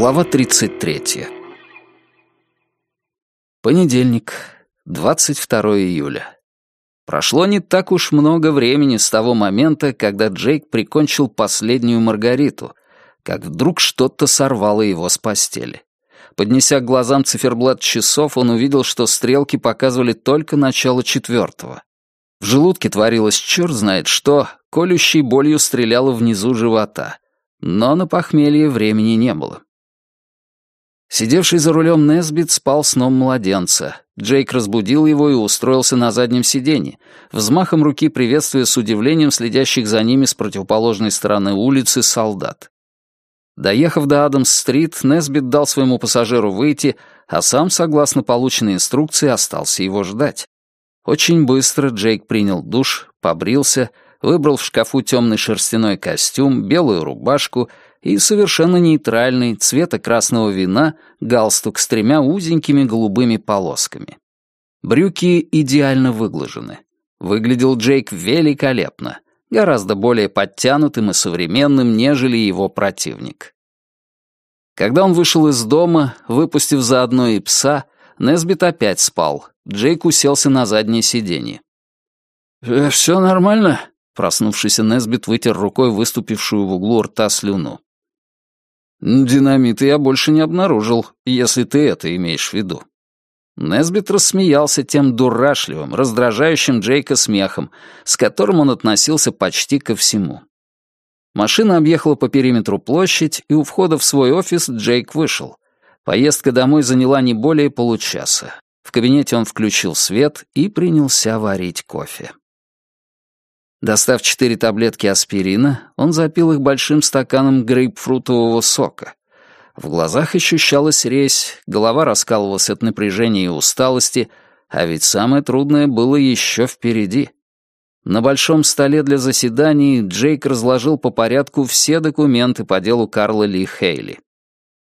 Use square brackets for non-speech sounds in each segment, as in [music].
Глава 33. Понедельник, 22 июля. Прошло не так уж много времени с того момента, когда Джейк прикончил последнюю Маргариту, как вдруг что-то сорвало его с постели. Поднеся к глазам циферблат часов, он увидел, что стрелки показывали только начало четвертого. В желудке творилось черт знает что, колющей болью стреляло внизу живота. Но на похмелье времени не было. Сидевший за рулем Несбит спал сном младенца. Джейк разбудил его и устроился на заднем сиденье, взмахом руки приветствуя с удивлением следящих за ними с противоположной стороны улицы солдат. Доехав до Адамс-стрит, Несбит дал своему пассажиру выйти, а сам, согласно полученной инструкции, остался его ждать. Очень быстро Джейк принял душ, побрился, выбрал в шкафу темный шерстяной костюм, белую рубашку и совершенно нейтральный, цвета красного вина, галстук с тремя узенькими голубыми полосками. Брюки идеально выглажены. Выглядел Джейк великолепно, гораздо более подтянутым и современным, нежели его противник. Когда он вышел из дома, выпустив заодно и пса, Несбит опять спал. Джейк уселся на заднее сиденье. «Э, «Все нормально?» Проснувшийся Несбит вытер рукой выступившую в углу рта слюну. «Динамита я больше не обнаружил, если ты это имеешь в виду». Несбит рассмеялся тем дурашливым, раздражающим Джейка смехом, с которым он относился почти ко всему. Машина объехала по периметру площадь, и у входа в свой офис Джейк вышел. Поездка домой заняла не более получаса. В кабинете он включил свет и принялся варить кофе. Достав четыре таблетки аспирина, он запил их большим стаканом грейпфрутового сока. В глазах ощущалась резь, голова раскалывалась от напряжения и усталости, а ведь самое трудное было еще впереди. На большом столе для заседаний Джейк разложил по порядку все документы по делу Карла Ли Хейли.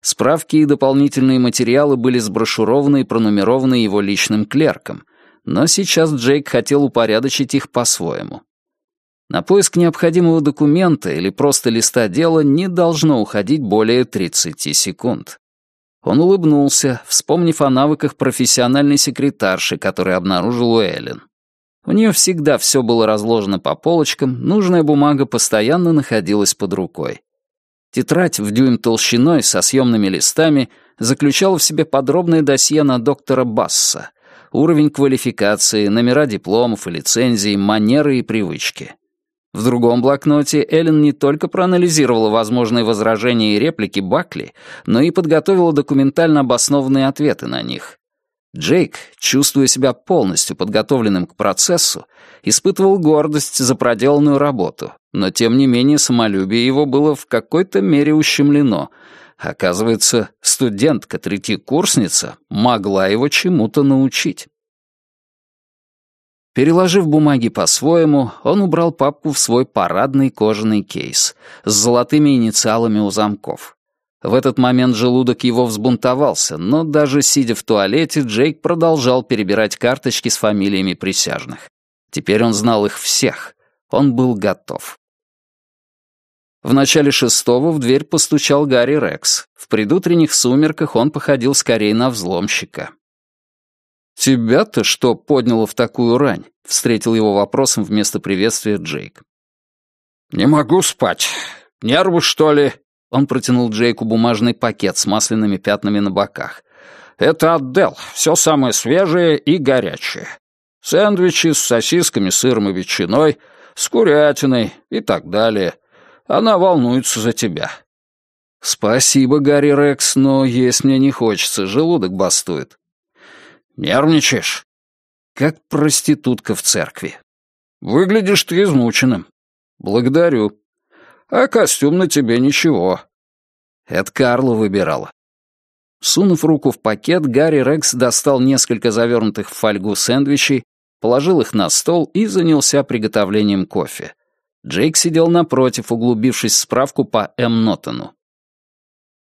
Справки и дополнительные материалы были сброшурованы и пронумерованы его личным клерком, но сейчас Джейк хотел упорядочить их по-своему. На поиск необходимого документа или просто листа дела не должно уходить более 30 секунд. Он улыбнулся, вспомнив о навыках профессиональной секретарши, который обнаружил у Эллен. У нее всегда все было разложено по полочкам, нужная бумага постоянно находилась под рукой. Тетрадь в дюйм толщиной со съемными листами заключала в себе подробное досье на доктора Басса, уровень квалификации, номера дипломов и лицензий, манеры и привычки. В другом блокноте Эллен не только проанализировала возможные возражения и реплики Бакли, но и подготовила документально обоснованные ответы на них. Джейк, чувствуя себя полностью подготовленным к процессу, испытывал гордость за проделанную работу, но тем не менее самолюбие его было в какой-то мере ущемлено. Оказывается, студентка-третьекурсница могла его чему-то научить. Переложив бумаги по-своему, он убрал папку в свой парадный кожаный кейс с золотыми инициалами у замков. В этот момент желудок его взбунтовался, но даже сидя в туалете, Джейк продолжал перебирать карточки с фамилиями присяжных. Теперь он знал их всех. Он был готов. В начале шестого в дверь постучал Гарри Рекс. В предутренних сумерках он походил скорее на взломщика. «Тебя-то что подняло в такую рань?» — встретил его вопросом вместо приветствия Джейк. «Не могу спать. Нервы, что ли?» Он протянул Джейку бумажный пакет с масляными пятнами на боках. «Это от Дел. Все самое свежее и горячее. Сэндвичи с сосисками, сыром и ветчиной, с курятиной и так далее. Она волнуется за тебя». «Спасибо, Гарри Рекс, но есть мне не хочется, желудок бастует». Нервничаешь? Как проститутка в церкви. Выглядишь ты измученным. Благодарю. А костюм на тебе ничего. Это Карла выбирала. Сунув руку в пакет, Гарри Рекс достал несколько завернутых в фольгу сэндвичей, положил их на стол и занялся приготовлением кофе. Джейк сидел напротив, углубившись в справку по М. Нотону.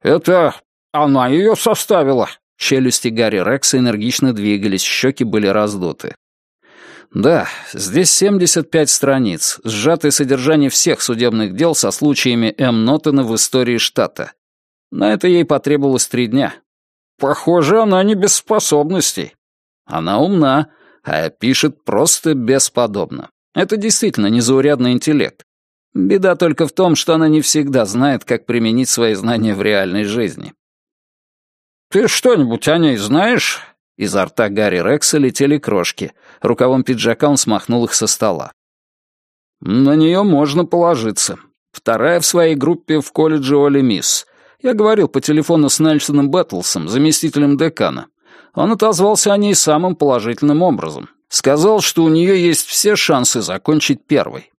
«Это она ее составила», Челюсти Гарри Рекса энергично двигались, щеки были раздуты. Да, здесь 75 страниц, сжатое содержание всех судебных дел со случаями М. Нотона в истории штата. На это ей потребовалось три дня. Похоже, она не без способностей. Она умна, а пишет просто бесподобно. Это действительно незаурядный интеллект. Беда только в том, что она не всегда знает, как применить свои знания в реальной жизни. «Ты что-нибудь о ней знаешь?» Изо рта Гарри Рекса летели крошки. Рукавом пиджака он смахнул их со стола. «На нее можно положиться. Вторая в своей группе в колледже Оли Мисс. Я говорил по телефону с Нельсоном Бэттлсом, заместителем декана. Он отозвался о ней самым положительным образом. Сказал, что у нее есть все шансы закончить первой.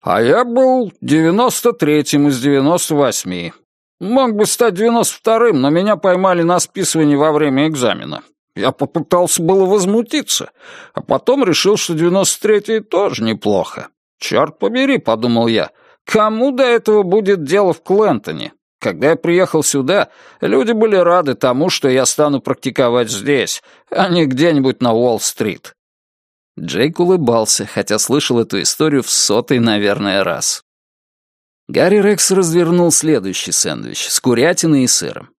А я был девяносто третьим из девяносто восьми. Мог бы стать девяносто вторым, но меня поймали на списывании во время экзамена. Я попытался было возмутиться, а потом решил, что девяносто третий тоже неплохо. Черт побери, подумал я, кому до этого будет дело в Клентоне? Когда я приехал сюда, люди были рады тому, что я стану практиковать здесь, а не где-нибудь на Уолл-стрит. Джейк улыбался, хотя слышал эту историю в сотый, наверное, раз. Гарри Рекс развернул следующий сэндвич с курятиной и сыром.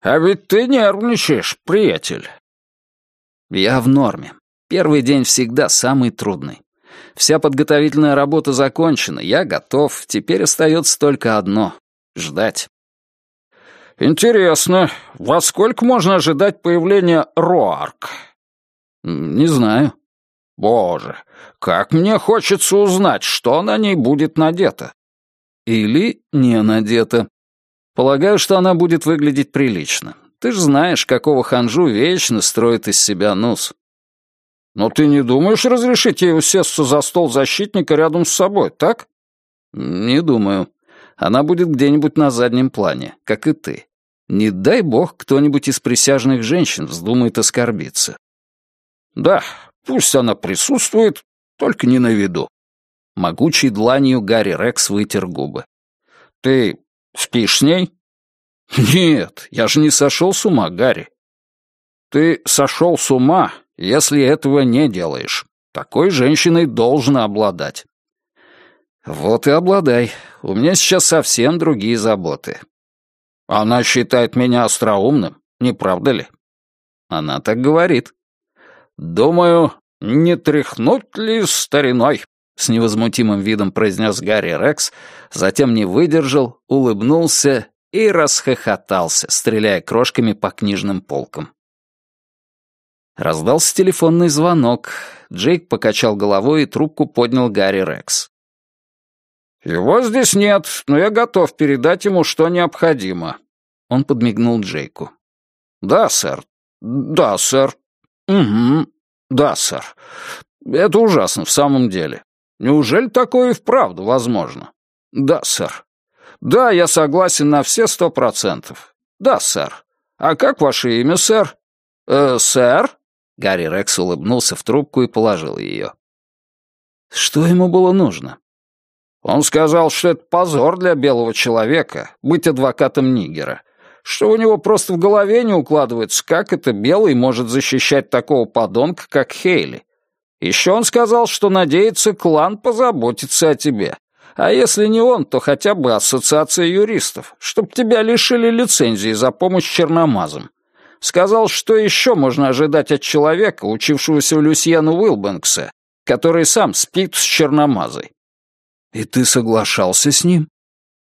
«А ведь ты нервничаешь, приятель». «Я в норме. Первый день всегда самый трудный. Вся подготовительная работа закончена, я готов, теперь остается только одно ждать. «Интересно, во сколько можно ожидать появления Роарк?» «Не знаю». «Боже, как мне хочется узнать, что на ней будет надето». «Или не надето. Полагаю, что она будет выглядеть прилично. Ты же знаешь, какого ханжу вечно строит из себя нос». «Но ты не думаешь разрешить ей усесться за стол защитника рядом с собой, так?» «Не думаю. Она будет где-нибудь на заднем плане, как и ты. Не дай бог кто-нибудь из присяжных женщин вздумает оскорбиться. Да, пусть она присутствует, только не на виду. Могучей дланью Гарри Рекс вытер губы. Ты спишь с ней? Нет, я же не сошел с ума, Гарри. Ты сошел с ума, если этого не делаешь. Такой женщиной должна обладать. Вот и обладай. У меня сейчас совсем другие заботы. Она считает меня остроумным, не правда ли? Она так говорит. Думаю, не тряхнуть ли стариной? С невозмутимым видом произнес Гарри Рекс, затем не выдержал, улыбнулся и расхохотался, стреляя крошками по книжным полкам. Раздался телефонный звонок. Джейк покачал головой и трубку поднял Гарри Рекс. «Его здесь нет, но я готов передать ему, что необходимо». Он подмигнул Джейку. «Да, сэр. Да, сэр. Угу. Да, сэр. Это ужасно в самом деле. Неужели такое и вправду возможно? Да, сэр. Да, я согласен на все сто процентов. Да, сэр. А как ваше имя, сэр? Э, сэр?» Гарри Рекс улыбнулся в трубку и положил ее. Что ему было нужно? Он сказал, что это позор для белого человека быть адвокатом нигера, что у него просто в голове не укладывается, как это белый может защищать такого подонка, как Хейли. Еще он сказал, что надеется, клан позаботится о тебе. А если не он, то хотя бы ассоциация юристов, чтобы тебя лишили лицензии за помощь черномазам. Сказал, что еще можно ожидать от человека, учившегося у Люсьена Уилбэнкса, который сам спит с черномазой. «И ты соглашался с ним?»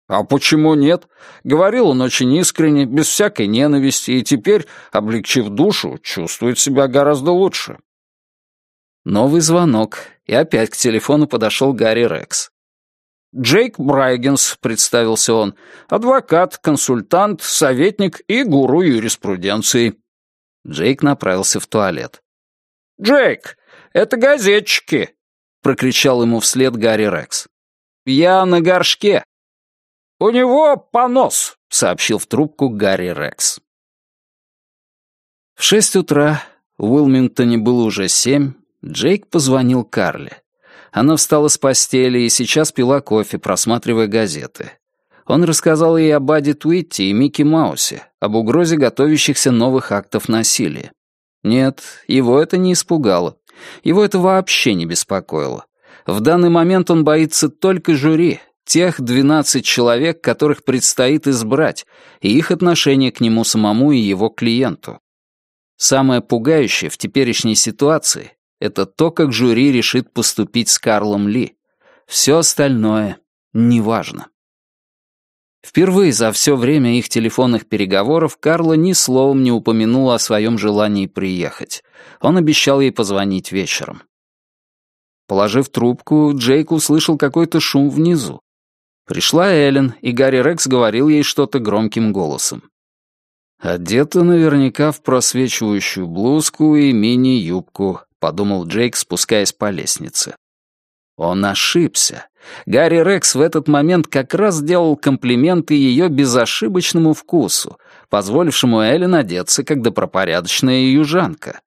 «А почему нет?» Говорил он очень искренне, без всякой ненависти, и теперь, облегчив душу, чувствует себя гораздо лучше. Новый звонок, и опять к телефону подошел Гарри Рекс. «Джейк Брайгенс», — представился он, — «адвокат, консультант, советник и гуру юриспруденции». Джейк направился в туалет. «Джейк, это газетчики!» — прокричал ему вслед Гарри Рекс. Я на горшке». «У него понос», — сообщил в трубку Гарри Рекс. В шесть утра, в Уилмингтоне было уже семь, Джейк позвонил Карле. Она встала с постели и сейчас пила кофе, просматривая газеты. Он рассказал ей об Аде Туитти и Микки Маусе, об угрозе готовящихся новых актов насилия. Нет, его это не испугало. Его это вообще не беспокоило. В данный момент он боится только жюри, тех 12 человек, которых предстоит избрать, и их отношение к нему самому и его клиенту. Самое пугающее в теперешней ситуации — это то, как жюри решит поступить с Карлом Ли. Все остальное неважно. Впервые за все время их телефонных переговоров Карла ни словом не упомянула о своем желании приехать. Он обещал ей позвонить вечером. Положив трубку, Джейк услышал какой-то шум внизу. Пришла Эллен, и Гарри Рекс говорил ей что-то громким голосом. «Одета наверняка в просвечивающую блузку и мини-юбку», — подумал Джейк, спускаясь по лестнице. Он ошибся. Гарри Рекс в этот момент как раз сделал комплименты ее безошибочному вкусу, позволившему Эллен одеться как добропорядочная южанка.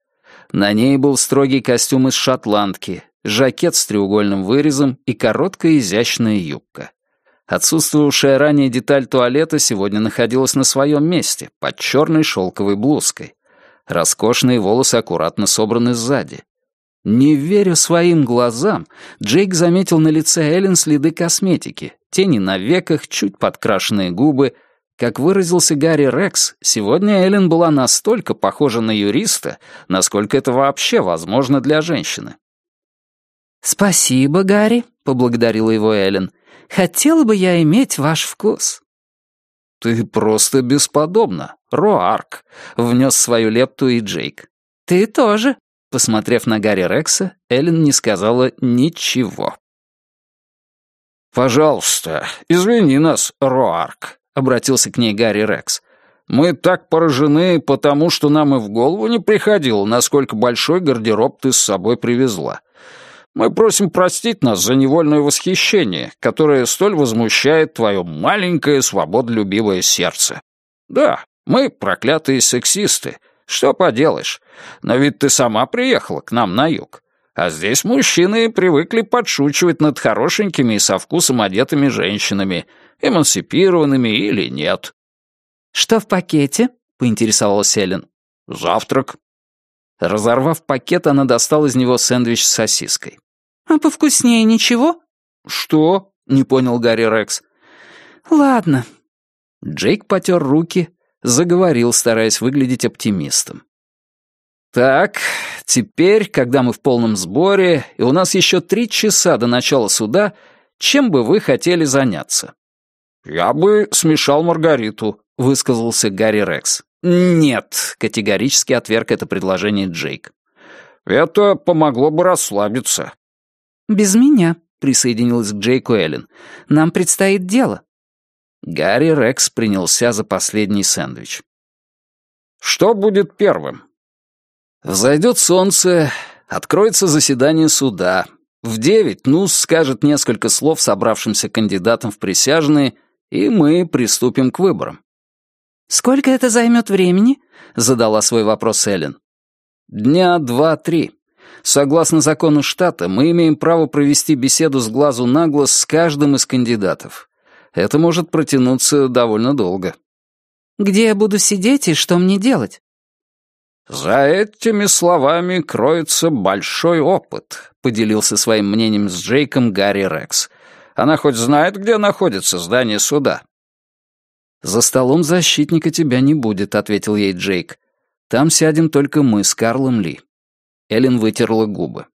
На ней был строгий костюм из шотландки, жакет с треугольным вырезом и короткая изящная юбка. Отсутствовавшая ранее деталь туалета сегодня находилась на своем месте, под черной шелковой блузкой. Роскошные волосы аккуратно собраны сзади. Не веря своим глазам, Джейк заметил на лице Эллен следы косметики, тени на веках, чуть подкрашенные губы. Как выразился Гарри Рекс, сегодня Эллен была настолько похожа на юриста, насколько это вообще возможно для женщины. «Спасибо, Гарри», — поблагодарила его Эллен. «Хотела бы я иметь ваш вкус». «Ты просто бесподобна, Роарк», — внес свою лепту и Джейк. «Ты тоже», Посмотрев на Гарри Рекса, Эллен не сказала ничего. «Пожалуйста, извини нас, Роарк», — обратился к ней Гарри Рекс. «Мы так поражены, потому что нам и в голову не приходило, насколько большой гардероб ты с собой привезла. Мы просим простить нас за невольное восхищение, которое столь возмущает твое маленькое свободолюбивое сердце. Да, мы проклятые сексисты, что поделаешь? Но ведь ты сама приехала к нам на юг. А здесь мужчины привыкли подшучивать над хорошенькими и со вкусом одетыми женщинами, эмансипированными или нет. «Что в пакете?» — поинтересовалась Эллен. «Завтрак». Разорвав пакет, она достала из него сэндвич с сосиской. «А повкуснее ничего?» «Что?» — не понял Гарри Рекс. «Ладно». Джейк потер руки, заговорил, стараясь выглядеть оптимистом. «Так, теперь, когда мы в полном сборе, и у нас еще три часа до начала суда, чем бы вы хотели заняться?» «Я бы смешал Маргариту», — высказался Гарри Рекс. «Нет», — категорически отверг это предложение Джейк. «Это помогло бы расслабиться». «Без меня», — присоединилась к Джейку Эллен. «Нам предстоит дело». Гарри Рекс принялся за последний сэндвич. «Что будет первым?» Взойдет солнце, откроется заседание суда. В девять Нус скажет несколько слов собравшимся кандидатам в присяжные, и мы приступим к выборам. «Сколько это займет времени?» — задала свой вопрос Эллен. «Дня два-три. Согласно закону штата, мы имеем право провести беседу с глазу на глаз с каждым из кандидатов это может протянуться довольно долго. «Где я буду сидеть и что мне делать?» «За этими словами кроется большой опыт», — поделился своим мнением с Джейком Гарри Рекс. «Она хоть знает, где находится здание суда?» «За столом защитника тебя не будет», — ответил ей Джейк. «Там сядем только мы с Карлом Ли». Эллен вытерла губы.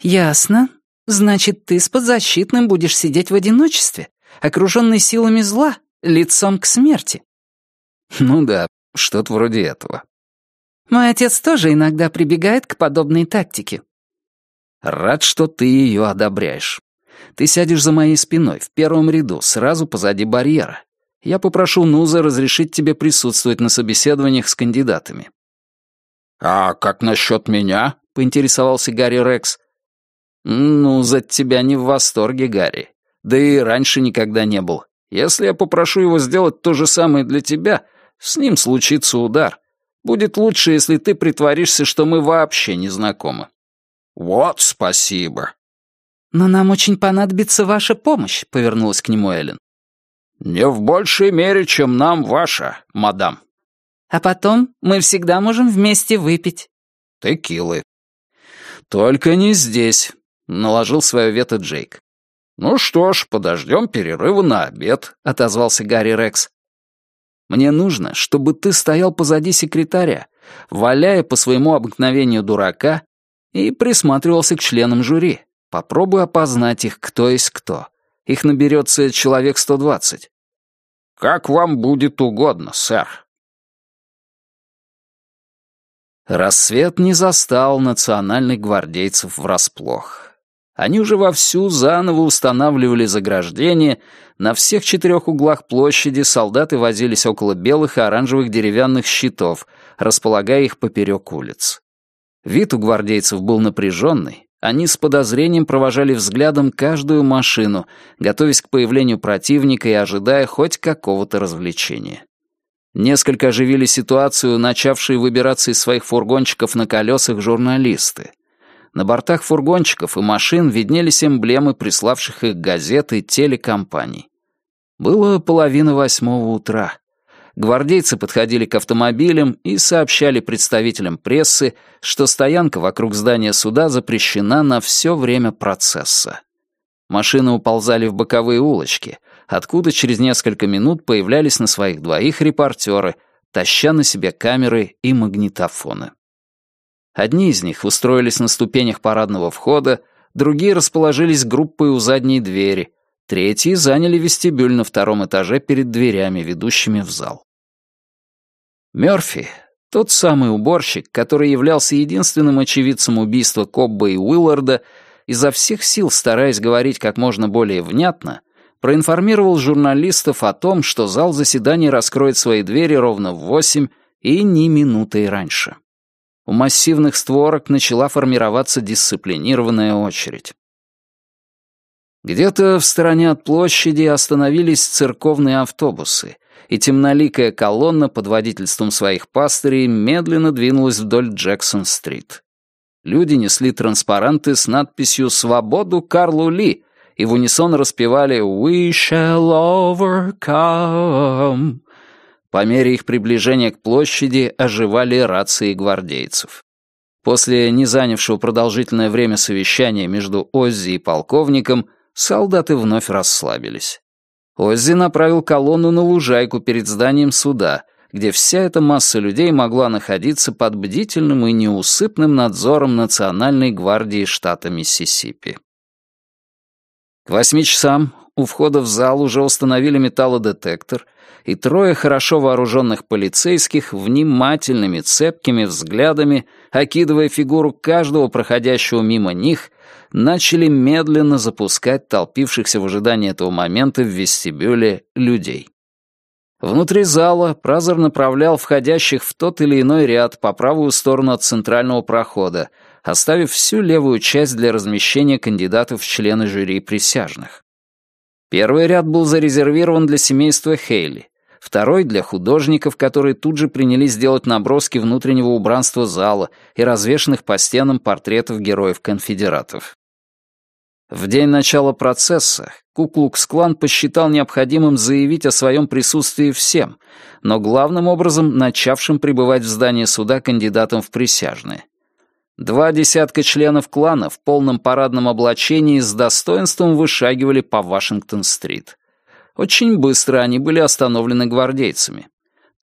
«Ясно. Значит, ты с подзащитным будешь сидеть в одиночестве?» окруженный силами зла, лицом к смерти. Ну да, что-то вроде этого. Мой отец тоже иногда прибегает к подобной тактике. Рад, что ты ее одобряешь. Ты сядешь за моей спиной, в первом ряду, сразу позади барьера. Я попрошу Нуза разрешить тебе присутствовать на собеседованиях с кандидатами. «А как насчет меня?» — поинтересовался Гарри Рекс. «Ну, за тебя не в восторге, Гарри. Да и раньше никогда не был. Если я попрошу его сделать то же самое для тебя, с ним случится удар. Будет лучше, если ты притворишься, что мы вообще не знакомы». «Вот спасибо». «Но нам очень понадобится ваша помощь», — повернулась к нему Эллен. «Не в большей мере, чем нам ваша, мадам». «А потом мы всегда можем вместе выпить». «Текилы». «Только не здесь», — наложил свое вето Джейк. «Ну что ж, подождем перерыва на обед», — отозвался Гарри Рекс. «Мне нужно, чтобы ты стоял позади секретаря, валяя по своему обыкновению дурака и присматривался к членам жюри. Попробуй опознать их, кто есть кто. Их наберется человек сто двадцать. «Как вам будет угодно, сэр». Рассвет не застал национальных гвардейцев врасплох. Они уже вовсю заново устанавливали заграждения, на всех четырех углах площади солдаты возились около белых и оранжевых деревянных щитов, располагая их поперек улиц. Вид у гвардейцев был напряженный, они с подозрением провожали взглядом каждую машину, готовясь к появлению противника и ожидая хоть какого-то развлечения. Несколько оживили ситуацию, начавшие выбираться из своих фургончиков на колесах журналисты. На бортах фургончиков и машин виднелись эмблемы приславших их газет и телекомпаний. Было половина восьмого утра. Гвардейцы подходили к автомобилям и сообщали представителям прессы, что стоянка вокруг здания суда запрещена на все время процесса. Машины уползали в боковые улочки, откуда через несколько минут появлялись на своих двоих репортеры, таща на себе камеры и магнитофоны. Одни из них устроились на ступенях парадного входа, другие расположились группой у задней двери, третьи заняли вестибюль на втором этаже перед дверями, ведущими в зал. Мёрфи, тот самый уборщик, который являлся единственным очевидцем убийства Кобба и Уилларда, изо всех сил стараясь говорить как можно более внятно, проинформировал журналистов о том, что зал заседаний раскроет свои двери ровно в восемь и ни минутой раньше. У массивных створок начала формироваться дисциплинированная очередь. Где-то в стороне от площади остановились церковные автобусы, и темноликая колонна под водительством своих пастырей медленно двинулась вдоль Джексон-стрит. Люди несли транспаранты с надписью «Свободу Карлу Ли», и в унисон распевали «We shall overcome». По мере их приближения к площади оживали рации гвардейцев. После не занявшего продолжительное время совещания между Оззи и полковником солдаты вновь расслабились. Оззи направил колонну на лужайку перед зданием суда, где вся эта масса людей могла находиться под бдительным и неусыпным надзором Национальной гвардии штата Миссисипи. К восьми часам у входа в зал уже установили металлодетектор, и трое хорошо вооруженных полицейских внимательными, цепкими взглядами, окидывая фигуру каждого проходящего мимо них, начали медленно запускать толпившихся в ожидании этого момента в вестибюле людей. Внутри зала Празер направлял входящих в тот или иной ряд по правую сторону от центрального прохода, оставив всю левую часть для размещения кандидатов в члены жюри присяжных. Первый ряд был зарезервирован для семейства Хейли, второй — для художников, которые тут же принялись делать наброски внутреннего убранства зала и развешанных по стенам портретов героев-конфедератов. В день начала процесса Куклукс-клан посчитал необходимым заявить о своем присутствии всем, но главным образом начавшим прибывать в здание суда кандидатам в присяжные. Два десятка членов клана в полном парадном облачении с достоинством вышагивали по Вашингтон-стрит. Очень быстро они были остановлены гвардейцами.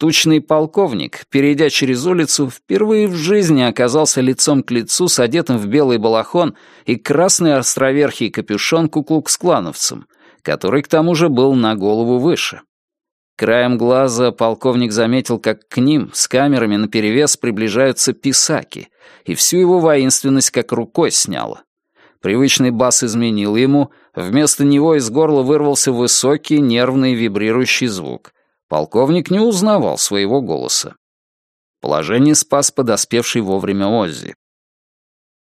Тучный полковник, перейдя через улицу, впервые в жизни оказался лицом к лицу с одетым в белый балахон и красный островерхий капюшон куклукс-клановцем, который к тому же был на голову выше. Краем глаза полковник заметил, как к ним с камерами наперевес приближаются писаки, и всю его воинственность как рукой сняло. Привычный бас изменил ему, вместо него из горла вырвался высокий, нервный, вибрирующий звук. Полковник не узнавал своего голоса. Положение спас подоспевший вовремя Оззи.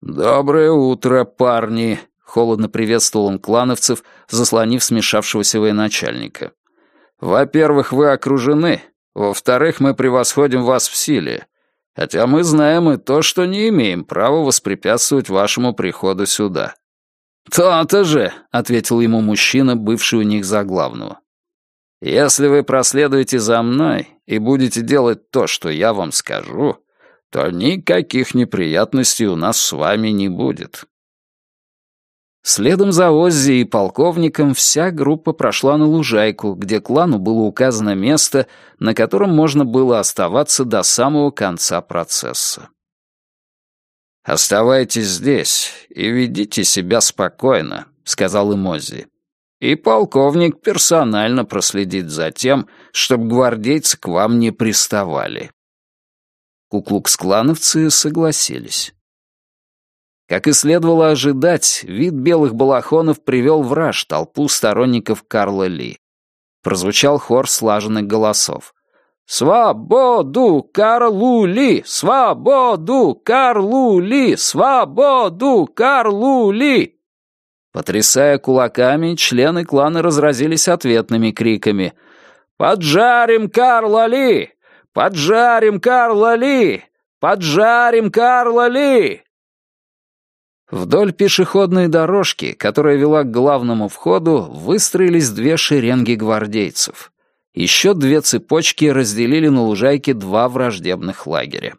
«Доброе утро, парни!» — холодно приветствовал он клановцев, заслонив смешавшегося военачальника. Во-первых, вы окружены. Во-вторых, мы превосходим вас в силе. Хотя мы знаем и то, что не имеем права воспрепятствовать вашему приходу сюда». «То-то же», — ответил ему мужчина, бывший у них за главного. «Если вы проследуете за мной и будете делать то, что я вам скажу, то никаких неприятностей у нас с вами не будет». Следом за Оззи и полковником вся группа прошла на лужайку, где клану было указано место, на котором можно было оставаться до самого конца процесса. «Оставайтесь здесь и ведите себя спокойно», — сказал им Оззи. «И полковник персонально проследит за тем, чтобы гвардейцы к вам не приставали». Куклукс-клановцы согласились. Как и следовало ожидать, вид белых балахонов привел в раж толпу сторонников Карла Ли. Прозвучал хор слаженных голосов. «Свободу Карлу Ли! Свободу Карлу Ли! Свободу Карлу Ли!» Потрясая кулаками, члены клана разразились ответными криками. «Поджарим Карла Ли! Поджарим Карла Ли! Поджарим Карла Ли!» Вдоль пешеходной дорожки, которая вела к главному входу, выстроились две шеренги гвардейцев. Еще две цепочки разделили на лужайке два враждебных лагеря.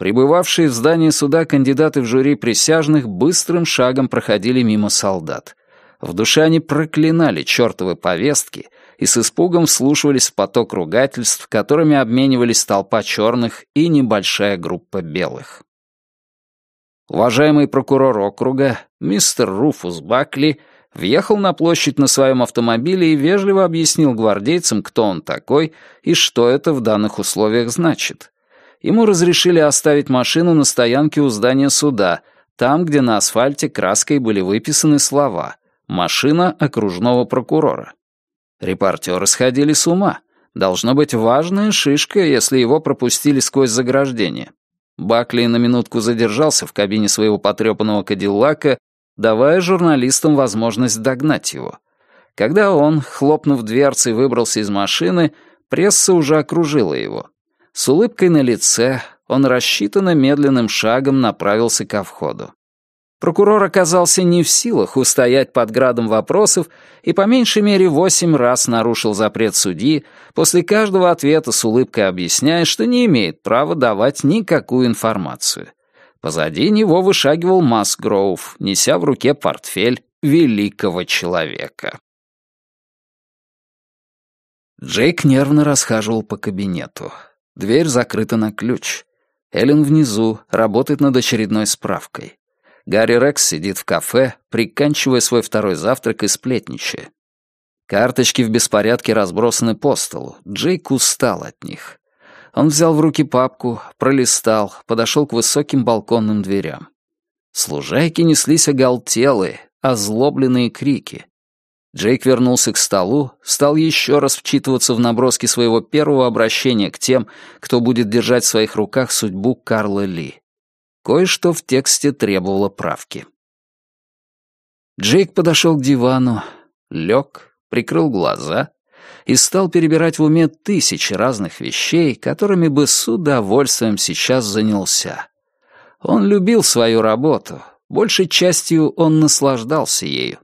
Прибывавшие в здание суда кандидаты в жюри присяжных быстрым шагом проходили мимо солдат. В душе они проклинали чертовы повестки и с испугом вслушивались в поток ругательств, которыми обменивались толпа черных и небольшая группа белых. Уважаемый прокурор округа, мистер Руфус Бакли, въехал на площадь на своем автомобиле и вежливо объяснил гвардейцам, кто он такой и что это в данных условиях значит. Ему разрешили оставить машину на стоянке у здания суда, там, где на асфальте краской были выписаны слова «Машина окружного прокурора». Репортеры сходили с ума. Должно быть важная шишка, если его пропустили сквозь заграждение. Бакли на минутку задержался в кабине своего потрепанного кадиллака, давая журналистам возможность догнать его. Когда он, хлопнув дверцей, выбрался из машины, пресса уже окружила его. С улыбкой на лице он рассчитанно медленным шагом направился ко входу. Прокурор оказался не в силах устоять под градом вопросов и по меньшей мере восемь раз нарушил запрет судьи, после каждого ответа с улыбкой объясняя, что не имеет права давать никакую информацию. Позади него вышагивал Масгроув, неся в руке портфель великого человека. Джейк нервно расхаживал по кабинету. Дверь закрыта на ключ. Эллен внизу, работает над очередной справкой. Гарри Рекс сидит в кафе, приканчивая свой второй завтрак и сплетничая. Карточки в беспорядке разбросаны по столу. Джейк устал от них. Он взял в руки папку, пролистал, подошел к высоким балконным дверям. Служайки неслись оголтелые, озлобленные крики. Джейк вернулся к столу, стал еще раз вчитываться в наброски своего первого обращения к тем, кто будет держать в своих руках судьбу Карла Ли. Кое-что в тексте требовало правки. Джейк подошел к дивану, лег, прикрыл глаза и стал перебирать в уме тысячи разных вещей, которыми бы с удовольствием сейчас занялся. Он любил свою работу, большей частью он наслаждался ею.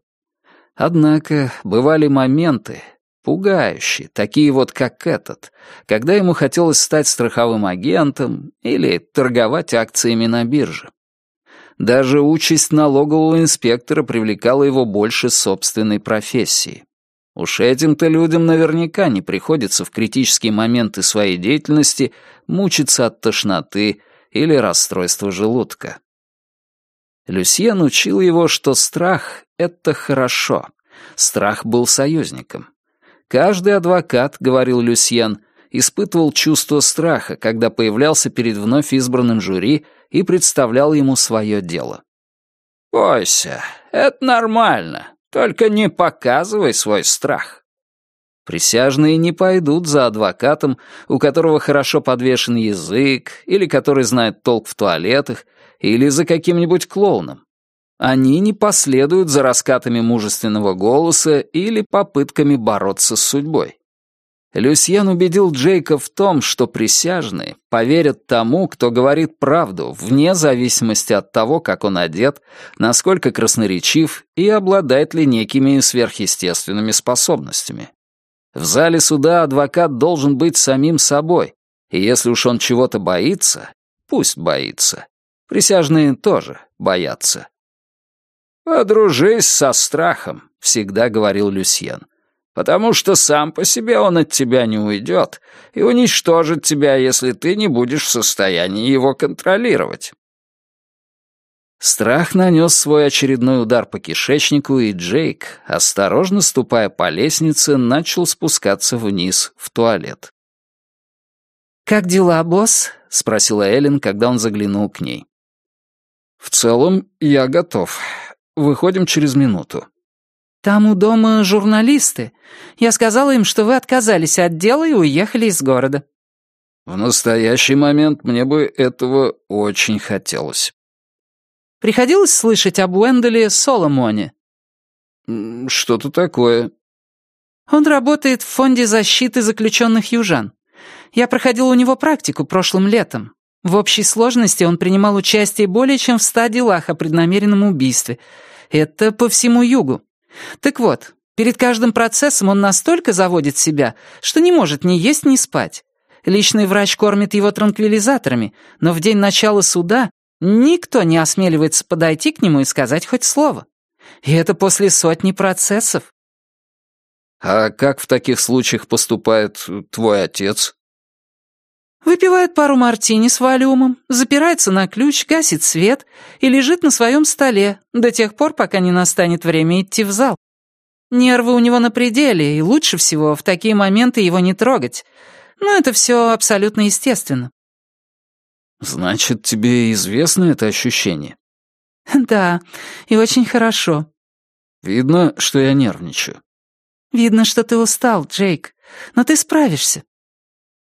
Однако бывали моменты, Пугающие, такие вот как этот, когда ему хотелось стать страховым агентом или торговать акциями на бирже. Даже участь налогового инспектора привлекала его больше собственной профессии. Уж этим-то людям наверняка не приходится в критические моменты своей деятельности мучиться от тошноты или расстройства желудка. Люсьен учил его, что страх — это хорошо. Страх был союзником. Каждый адвокат, говорил Люсьен, испытывал чувство страха, когда появлялся перед вновь избранным жюри и представлял ему свое дело. «Бойся, это нормально, только не показывай свой страх». Присяжные не пойдут за адвокатом, у которого хорошо подвешен язык, или который знает толк в туалетах, или за каким-нибудь клоуном. Они не последуют за раскатами мужественного голоса или попытками бороться с судьбой. Люсьен убедил Джейка в том, что присяжные поверят тому, кто говорит правду, вне зависимости от того, как он одет, насколько красноречив и обладает ли некими сверхъестественными способностями. В зале суда адвокат должен быть самим собой, и если уж он чего-то боится, пусть боится. Присяжные тоже боятся. «Подружись со страхом», — всегда говорил Люсьен. «Потому что сам по себе он от тебя не уйдет и уничтожит тебя, если ты не будешь в состоянии его контролировать». Страх нанес свой очередной удар по кишечнику, и Джейк, осторожно ступая по лестнице, начал спускаться вниз, в туалет. «Как дела, босс?» — спросила Эллен, когда он заглянул к ней. «В целом, я готов. Выходим через минуту». «Там у дома журналисты. Я сказала им, что вы отказались от дела и уехали из города». «В настоящий момент мне бы этого очень хотелось». «Приходилось слышать об Уэнделе Соломоне?» «Что-то такое». «Он работает в фонде защиты заключенных южан. Я проходила у него практику прошлым летом. В общей сложности он принимал участие более чем в ста делах о преднамеренном убийстве. Это по всему югу. Так вот, перед каждым процессом он настолько заводит себя, что не может ни есть, ни спать. Личный врач кормит его транквилизаторами, но в день начала суда никто не осмеливается подойти к нему и сказать хоть слово. И это после сотни процессов. «А как в таких случаях поступает твой отец?» Выпивает пару мартини с валюмом, запирается на ключ, гасит свет и лежит на своем столе до тех пор, пока не настанет время идти в зал. Нервы у него на пределе, и лучше всего в такие моменты его не трогать. Но это все абсолютно естественно. Значит, тебе известно это ощущение? [laughs] Да, и очень хорошо. Видно, что я нервничаю. Видно, что ты устал, Джейк, но ты справишься.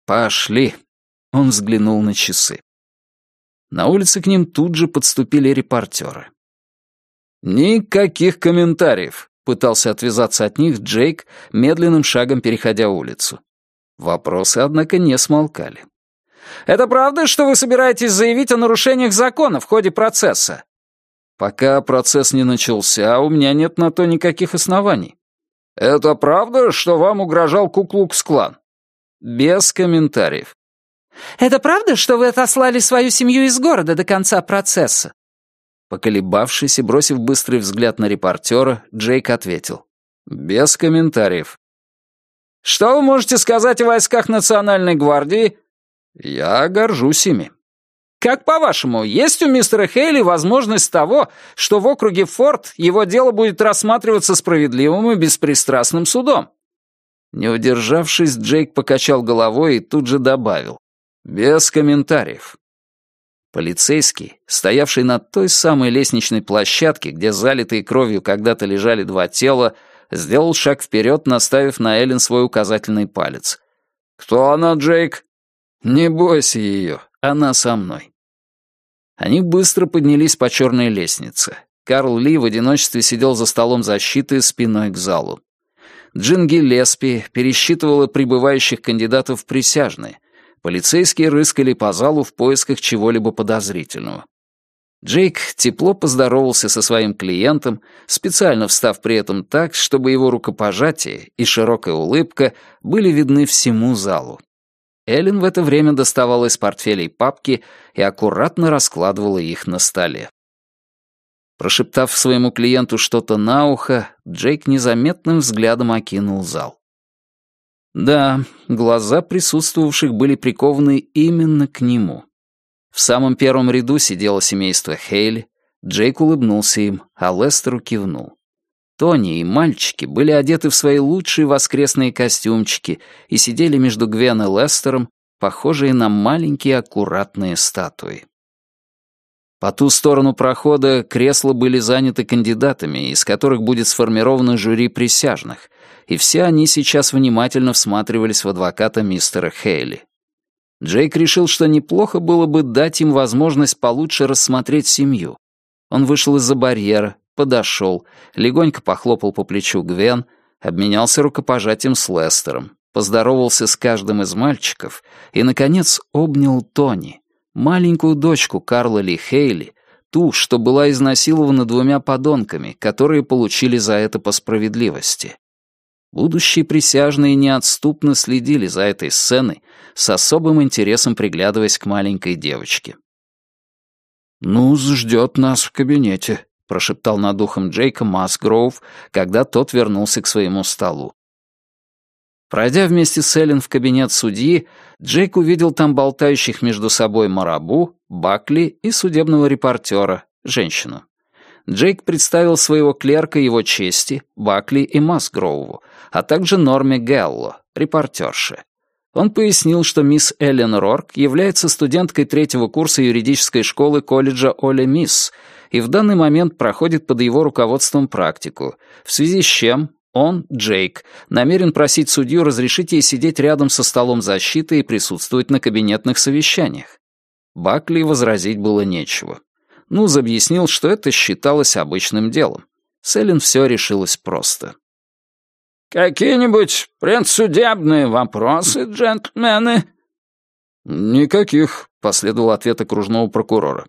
Пошли. Он взглянул на часы. На улице к ним тут же подступили репортеры. «Никаких комментариев», — пытался отвязаться от них Джейк, медленным шагом переходя улицу. Вопросы, однако, не смолкали. «Это правда, что вы собираетесь заявить о нарушениях закона в ходе процесса?» «Пока процесс не начался, у меня нет на то никаких оснований». «Это правда, что вам угрожал Куклукс-клан?» «Без комментариев». «Это правда, что вы отослали свою семью из города до конца процесса?» Поколебавшись и бросив быстрый взгляд на репортера, Джейк ответил. «Без комментариев». «Что вы можете сказать о войсках Национальной гвардии?» «Я горжусь ими». «Как по-вашему, есть у мистера Хейли возможность того, что в округе Форд его дело будет рассматриваться справедливым и беспристрастным судом?» Не удержавшись, Джейк покачал головой и тут же добавил. Без комментариев. Полицейский, стоявший на той самой лестничной площадке, где залитые кровью когда-то лежали два тела, сделал шаг вперед, наставив на Эллен свой указательный палец. «Кто она, Джейк?» «Не бойся ее, она со мной». Они быстро поднялись по черной лестнице. Карл Ли в одиночестве сидел за столом защиты спиной к залу. Джин Гиллеспи пересчитывала прибывающих кандидатов в присяжные, Полицейские рыскали по залу в поисках чего-либо подозрительного. Джейк тепло поздоровался со своим клиентом, специально встав при этом так, чтобы его рукопожатие и широкая улыбка были видны всему залу. Эллен в это время доставала из портфелей папки и аккуратно раскладывала их на столе. Прошептав своему клиенту что-то на ухо, Джейк незаметным взглядом окинул зал. Да, глаза присутствовавших были прикованы именно к нему. В самом первом ряду сидело семейство Хейли, Джейк улыбнулся им, а Лестеру кивнул. Тони и мальчики были одеты в свои лучшие воскресные костюмчики и сидели между Гвен и Лестером, похожие на маленькие аккуратные статуи. По ту сторону прохода кресла были заняты кандидатами, из которых будет сформировано жюри присяжных, и все они сейчас внимательно всматривались в адвоката мистера Хейли. Джейк решил, что неплохо было бы дать им возможность получше рассмотреть семью. Он вышел из-за барьера, подошел, легонько похлопал по плечу Гвен, обменялся рукопожатием с Лестером, поздоровался с каждым из мальчиков и, наконец, обнял Тони, маленькую дочку Карла Ли Хейли, ту, что была изнасилована двумя подонками, которые получили за это по справедливости. Будущие присяжные неотступно следили за этой сценой, с особым интересом приглядываясь к маленькой девочке. «Ну, ждет нас в кабинете», — прошептал над ухом Джейка Масгроув, когда тот вернулся к своему столу. Пройдя вместе с Эллен в кабинет судьи, Джейк увидел там болтающих между собой Марабу, Бакли и судебного репортера, женщину. Джейк представил своего клерка его чести, Бакли и Масгроуву, а также Норме Гэлло, репортерше. Он пояснил, что мисс Эллен Рорк является студенткой третьего курса юридической школы колледжа Оле Мисс и в данный момент проходит под его руководством практику, в связи с чем он, Джейк, намерен просить судью разрешить ей сидеть рядом со столом защиты и присутствовать на кабинетных совещаниях. Бакли возразить было нечего. Нуз объяснил, что это считалось обычным делом. С Эллен все решилось просто. «Какие-нибудь предсудебные вопросы, джентльмены?» «Никаких», — последовал ответ окружного прокурора.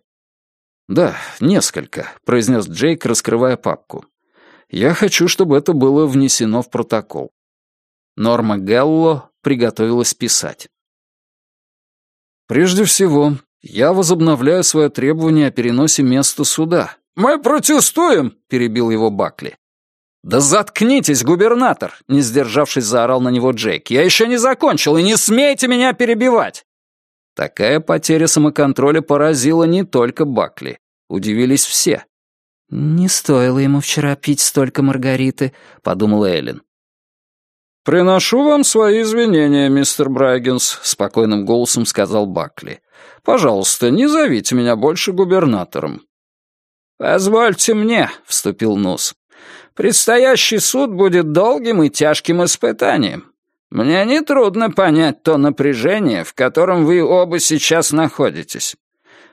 «Да, несколько», — произнес Джейк, раскрывая папку. «Я хочу, чтобы это было внесено в протокол». Норма Гэлло приготовилась писать. «Прежде всего, я возобновляю свое требование о переносе места суда». «Мы протестуем!» — перебил его Бакли. «Да заткнитесь, губернатор!» — не сдержавшись, заорал на него Джейк. «Я еще не закончил, и не смейте меня перебивать!» Такая потеря самоконтроля поразила не только Бакли. Удивились все. «Не стоило ему вчера пить столько маргариты», — подумала Эллен. «Приношу вам свои извинения, мистер Брайгенс», — спокойным голосом сказал Бакли. «Пожалуйста, не зовите меня больше губернатором». «Позвольте мне», — вступил Нус. «Предстоящий суд будет долгим и тяжким испытанием. Мне нетрудно понять то напряжение, в котором вы оба сейчас находитесь.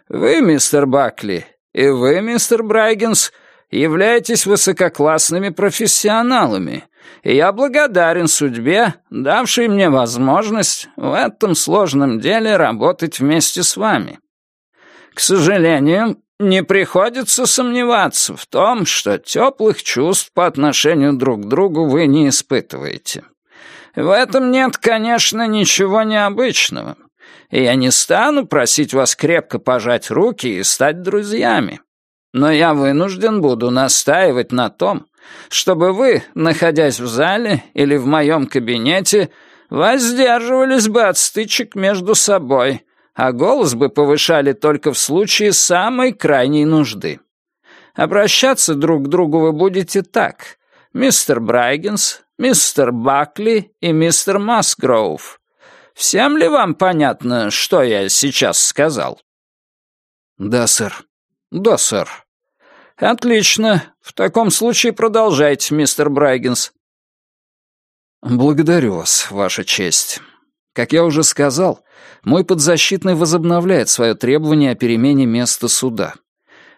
Вы, мистер Бакли, и вы, мистер Брайгенс, являетесь высококлассными профессионалами, и я благодарен судьбе, давшей мне возможность в этом сложном деле работать вместе с вами. К сожалению, не приходится сомневаться в том, что теплых чувств по отношению друг к другу вы не испытываете. В этом нет, конечно, ничего необычного. Я не стану просить вас крепко пожать руки и стать друзьями. Но я вынужден буду настаивать на том, чтобы вы, находясь в зале или в моем кабинете, воздерживались бы от стычек между собой, а голос бы повышали только в случае самой крайней нужды. Обращаться друг к другу вы будете так. Мистер Брайгенс, мистер Бакли и мистер Масгроув. Всем ли вам понятно, что я сейчас сказал?» «Да, сэр». «Да, сэр». «Отлично. В таком случае продолжайте, мистер Брайгенс». «Благодарю вас, Ваша честь. Как я уже сказал, мой подзащитный возобновляет свое требование о перемене места суда.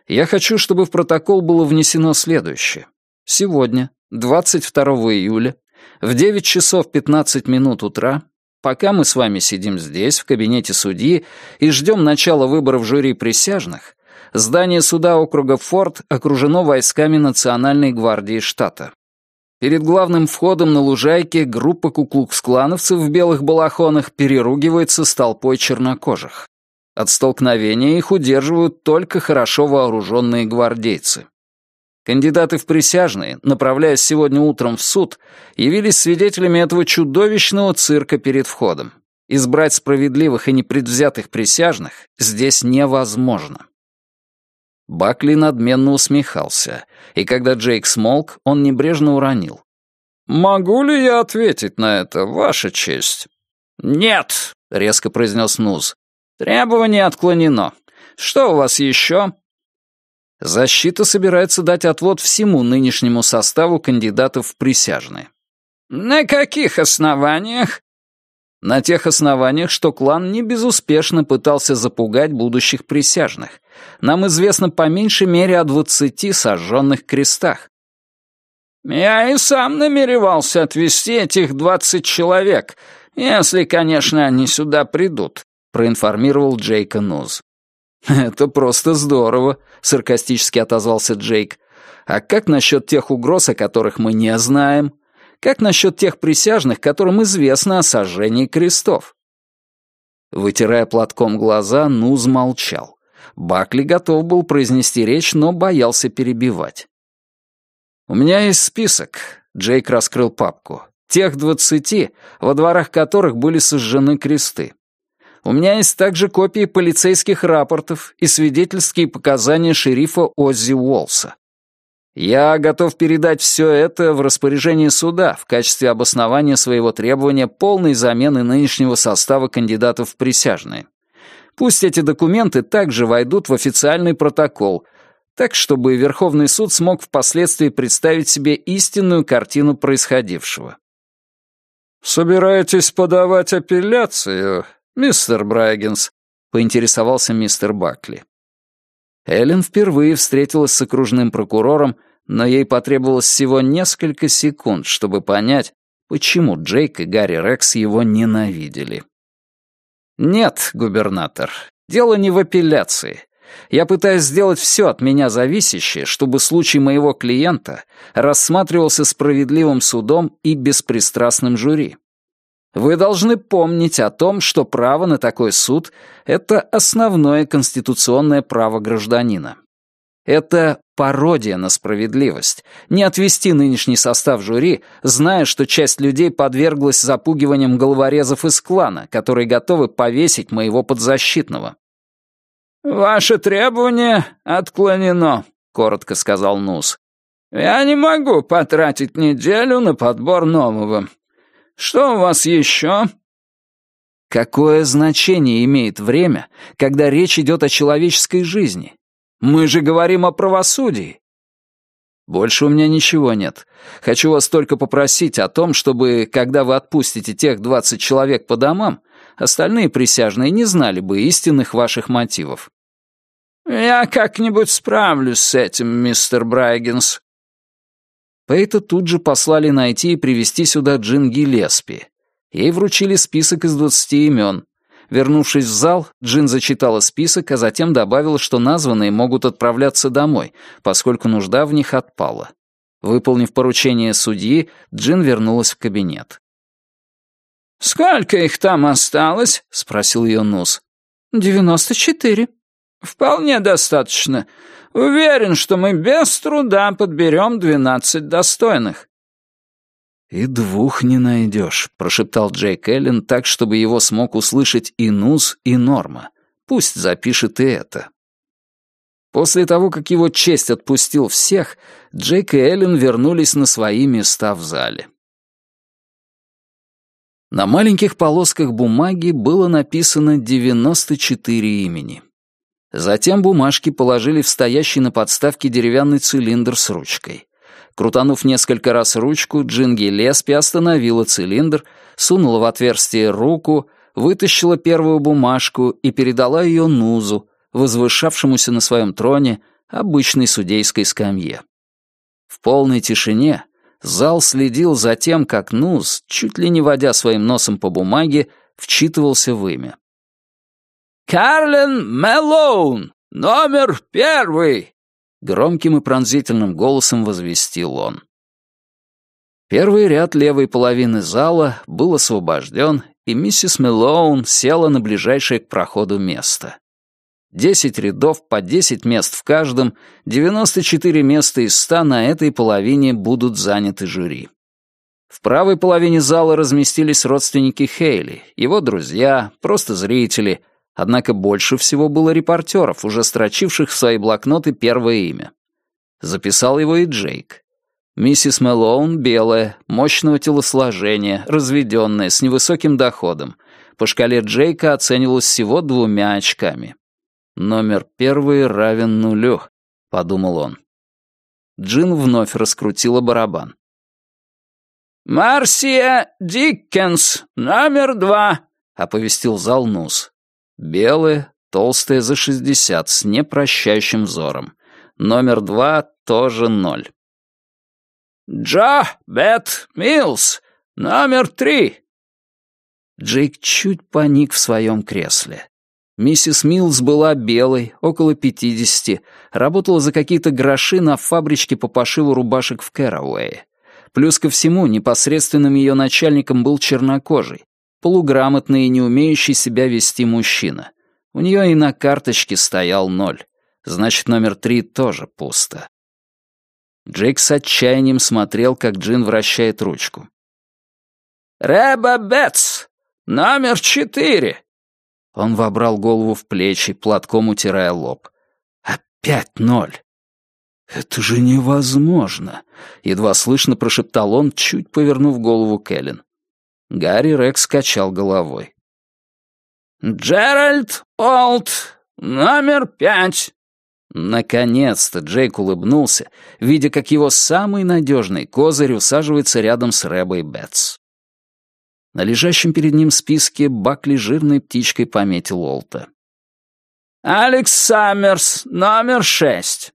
Я хочу, чтобы в протокол было внесено следующее. Сегодня, 22 июля, в 9 часов 15 минут утра, пока мы с вами сидим здесь, в кабинете судьи, и ждем начала выборов жюри присяжных, здание суда округа Форт окружено войсками Национальной гвардии штата. Перед главным входом на лужайке группа куклукс-клановцев в белых балахонах переругивается с толпой чернокожих. От столкновения их удерживают только хорошо вооруженные гвардейцы. Кандидаты в присяжные, направляясь сегодня утром в суд, явились свидетелями этого чудовищного цирка перед входом. Избрать справедливых и непредвзятых присяжных здесь невозможно. Бакли надменно усмехался, и когда Джейк смолк, он небрежно уронил. «Могу ли я ответить на это, Ваша честь?» «Нет», — резко произнес Нуз. «Требование отклонено. Что у вас еще?» Защита собирается дать отвод всему нынешнему составу кандидатов в присяжные. «На каких основаниях?» На тех основаниях, что клан не безуспешно пытался запугать будущих присяжных. Нам известно по меньшей мере о двадцати сожженных крестах. «Я и сам намеревался отвезти этих двадцать человек, если, конечно, они сюда придут», — проинформировал Джейка Нуз. [laughs] «Это просто здорово», — саркастически отозвался Джейк. «А как насчет тех угроз, о которых мы не знаем? Как насчет тех присяжных, которым известно о сожжении крестов?» Вытирая платком глаза, Нуз молчал. Бакли готов был произнести речь, но боялся перебивать. «У меня есть список», — Джейк раскрыл папку. «Тех двадцати, во дворах которых были сожжены кресты. У меня есть также копии полицейских рапортов и свидетельские показания шерифа Оззи Уолса. Я готов передать все это в распоряжение суда в качестве обоснования своего требования полной замены нынешнего состава кандидатов в присяжные. Пусть эти документы также войдут в официальный протокол, так чтобы Верховный суд смог впоследствии представить себе истинную картину происходившего. «Собираетесь подавать апелляцию, мистер Брайгенс?» — поинтересовался мистер Бакли. Эллен впервые встретилась с окружным прокурором, но ей потребовалось всего несколько секунд, чтобы понять, почему Джейк и Гарри Рекс его ненавидели. «Нет, губернатор, дело не в апелляции. Я пытаюсь сделать все от меня зависящее, чтобы случай моего клиента рассматривался справедливым судом и беспристрастным жюри. Вы должны помнить о том, что право на такой суд — это основное конституционное право гражданина. Это пародия на справедливость. Не отвести нынешний состав жюри, зная, что часть людей подверглась запугиваниям головорезов из клана, которые готовы повесить моего подзащитного. «Ваше требование отклонено», — коротко сказал Нус. «Я не могу потратить неделю на подбор нового. Что у вас еще?» Какое значение имеет время, когда речь идет о человеческой жизни? Мы же говорим о правосудии. Больше у меня ничего нет. Хочу вас только попросить о том, чтобы, когда вы отпустите тех двадцать человек по домам, остальные присяжные не знали бы истинных ваших мотивов. «Я как-нибудь справлюсь с этим, мистер Брайгенс», Пейта тут же послали найти и привести сюда Джин Гиллеспи. Ей вручили список из двадцати имен. Вернувшись в зал, Джин зачитала список, а затем добавила, что названные могут отправляться домой, поскольку нужда в них отпала. Выполнив поручение судьи, Джин вернулась в кабинет. «Сколько их там осталось?» — спросил ее Нус. «Девяносто четыре». «Вполне достаточно. Уверен, что мы без труда подберем двенадцать достойных». «И двух не найдешь», — прошептал Джейк Эллен так, чтобы его смог услышать и Нус, и Норма. Пусть запишет и это. После того, как его честь отпустил всех, Джейк и Эллен вернулись на свои места в зале. На маленьких полосках бумаги было написано 94 имени. Затем бумажки положили в стоящий на подставке деревянный цилиндр с ручкой. Крутанув несколько раз ручку, Джинги Леспи остановила цилиндр, сунула в отверстие руку, вытащила первую бумажку и передала ее Нузу, возвышавшемуся на своем троне обычной судейской скамье. В полной тишине зал следил за тем, как Нуз, чуть ли не водя своим носом по бумаге, вчитывался в имя. «Карлен Мэлоун, номер первый!» Громким и пронзительным голосом возвестил он. Первый ряд левой половины зала был освобожден, и миссис Мэлоун села на ближайшее к проходу место. Десять рядов по десять мест в каждом, девяносто четыре места из ста на этой половине будут заняты жюри. В правой половине зала разместились родственники Хейли, его друзья, просто зрители — Однако больше всего было репортеров, уже строчивших в свои блокноты первое имя. Записал его и Джейк. Миссис Мэлоун белая, мощного телосложения, разведенная, с невысоким доходом. По шкале Джейка оценивалась всего двумя очками. «Номер первый равен нулю», — подумал он. Джин вновь раскрутила барабан. «Марсия Диккенс, номер два», — оповестил зал Нус. Белая, толстая за шестьдесят, с непрощающим взором. Номер два тоже ноль. «Джо Бет Милс, номер три!» Джейк чуть поник в своем кресле. Миссис Милс была белой, около пятидесяти, работала за какие-то гроши на фабричке по пошиву рубашек в Кэрауэе. Плюс ко всему, непосредственным ее начальником был чернокожий, полуграмотный и не умеющий себя вести мужчина. У нее и на карточке стоял ноль. Значит, номер три тоже пусто. Джейк с отчаянием смотрел, как Джин вращает ручку. «Рэба Бетс! Номер четыре!» Он вобрал голову в плечи, платком утирая лоб. «Опять ноль!» «Это же невозможно!» — едва слышно прошептал он, чуть повернув голову к Эллен. Гарри Рекс качал головой. «Джеральд Олд, номер пять!» Наконец-то Джейк улыбнулся, видя, как его самый надежный козырь усаживается рядом с Рэбой Бетс. На лежащем перед ним списке Бакли жирной птичкой пометил Олта. «Алекс Саммерс, номер шесть».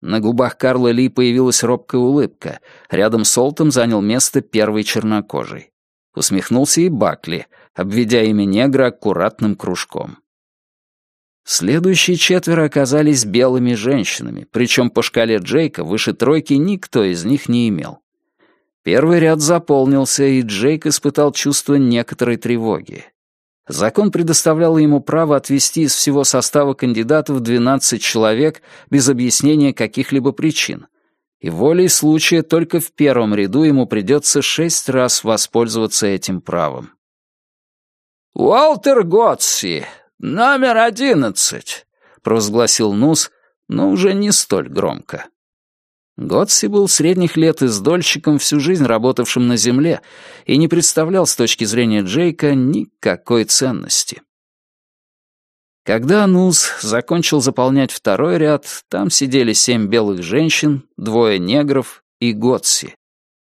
На губах Карла Ли появилась робкая улыбка. Рядом с Олтом занял место первый чернокожий. Усмехнулся и Бакли, обведя имя негра аккуратным кружком. Следующие четверо оказались белыми женщинами, причем по шкале Джейка выше тройки никто из них не имел. Первый ряд заполнился, и Джейк испытал чувство некоторой тревоги. Закон предоставлял ему право отвести из всего состава кандидатов 12 человек без объяснения каких-либо причин. И волей случая только в первом ряду ему придется шесть раз воспользоваться этим правом. «Уолтер Готси, номер одиннадцать», — провозгласил Нус, но уже не столь громко. Готси был средних лет издольщиком, всю жизнь работавшим на земле, и не представлял с точки зрения Джейка никакой ценности. Когда Нус закончил заполнять второй ряд, там сидели семь белых женщин, двое негров и Готси.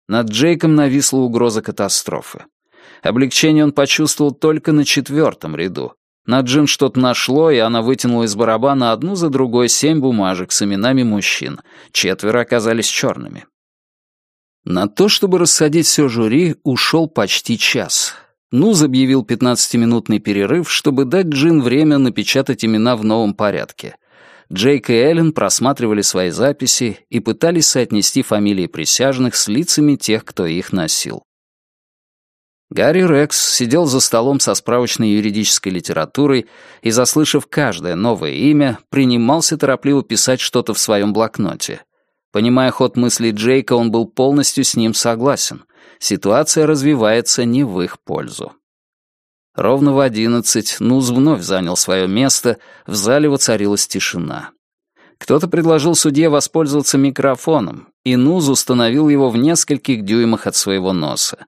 Над Джейком нависла угроза катастрофы. Облегчение он почувствовал только на четвертом ряду. На Джин что-то нашло, и она вытянула из барабана одну за другой семь бумажек с именами мужчин. Четверо оказались черными. На то, чтобы рассадить все жюри, ушел почти час. Нуз объявил 15-минутный перерыв, чтобы дать Джин время напечатать имена в новом порядке. Джейк и Эллен просматривали свои записи и пытались соотнести фамилии присяжных с лицами тех, кто их носил. Гарри Рекс сидел за столом со справочной юридической литературой и, заслышав каждое новое имя, принимался торопливо писать что-то в своем блокноте. Понимая ход мыслей Джейка, он был полностью с ним согласен. Ситуация развивается не в их пользу. Ровно в одиннадцать Нуз вновь занял свое место, в зале воцарилась тишина. Кто-то предложил судье воспользоваться микрофоном, и Нуз установил его в нескольких дюймах от своего носа.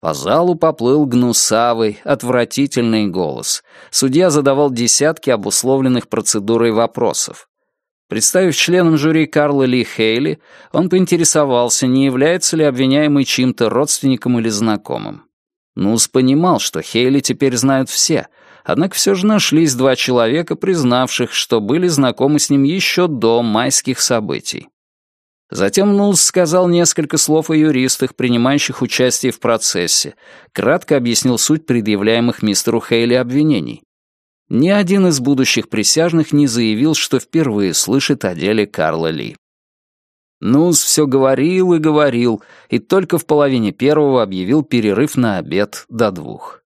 По залу поплыл гнусавый, отвратительный голос. Судья задавал десятки обусловленных процедурой вопросов. Представив членом жюри Карла Ли Хейли, он поинтересовался, не является ли обвиняемый чьим-то родственником или знакомым. Нус понимал, что Хейли теперь знают все, однако все же нашлись два человека, признавших, что были знакомы с ним еще до майских событий. Затем Нулс сказал несколько слов о юристах, принимающих участие в процессе, кратко объяснил суть предъявляемых мистеру Хейли обвинений. Ни один из будущих присяжных не заявил, что впервые слышит о деле Карла Ли. Нус все говорил и говорил, и только в половине первого объявил перерыв на обед до двух.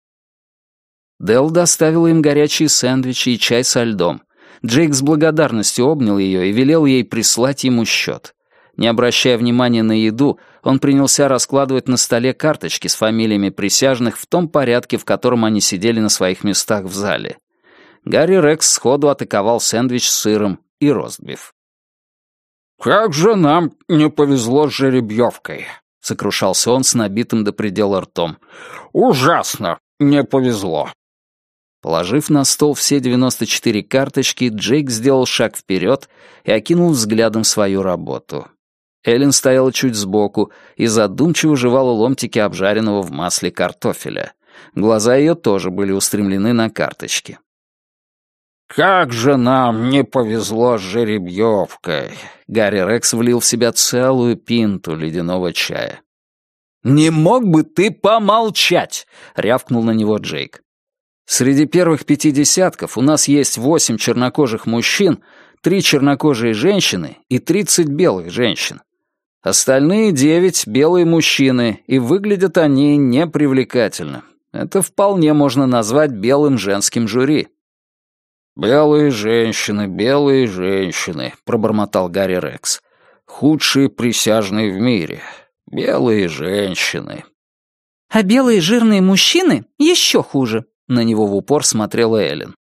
Дел доставила им горячие сэндвичи и чай со льдом. Джейк с благодарностью обнял ее и велел ей прислать ему счет. Не обращая внимания на еду, он принялся раскладывать на столе карточки с фамилиями присяжных в том порядке, в котором они сидели на своих местах в зале. Гарри Рекс сходу атаковал сэндвич с сыром и ростбиф. «Как же нам не повезло с жеребьевкой!» — сокрушался он с набитым до предела ртом. «Ужасно не повезло!» Положив на стол все 94 карточки, Джейк сделал шаг вперед и окинул взглядом свою работу. Эллен стояла чуть сбоку и задумчиво жевала ломтики обжаренного в масле картофеля. Глаза ее тоже были устремлены на карточки. «Как же нам не повезло с жеребьевкой!» Гарри Рекс влил в себя целую пинту ледяного чая. «Не мог бы ты помолчать!» — рявкнул на него Джейк. «Среди первых пяти десятков у нас есть восемь чернокожих мужчин, три чернокожие женщины и тридцать белых женщин. Остальные девять — белые мужчины, и выглядят они непривлекательно. Это вполне можно назвать белым женским жюри. «Белые женщины, белые женщины», — пробормотал Гарри Рекс. «Худшие присяжные в мире. Белые женщины». «А белые жирные мужчины еще хуже», — на него в упор смотрела Эллен.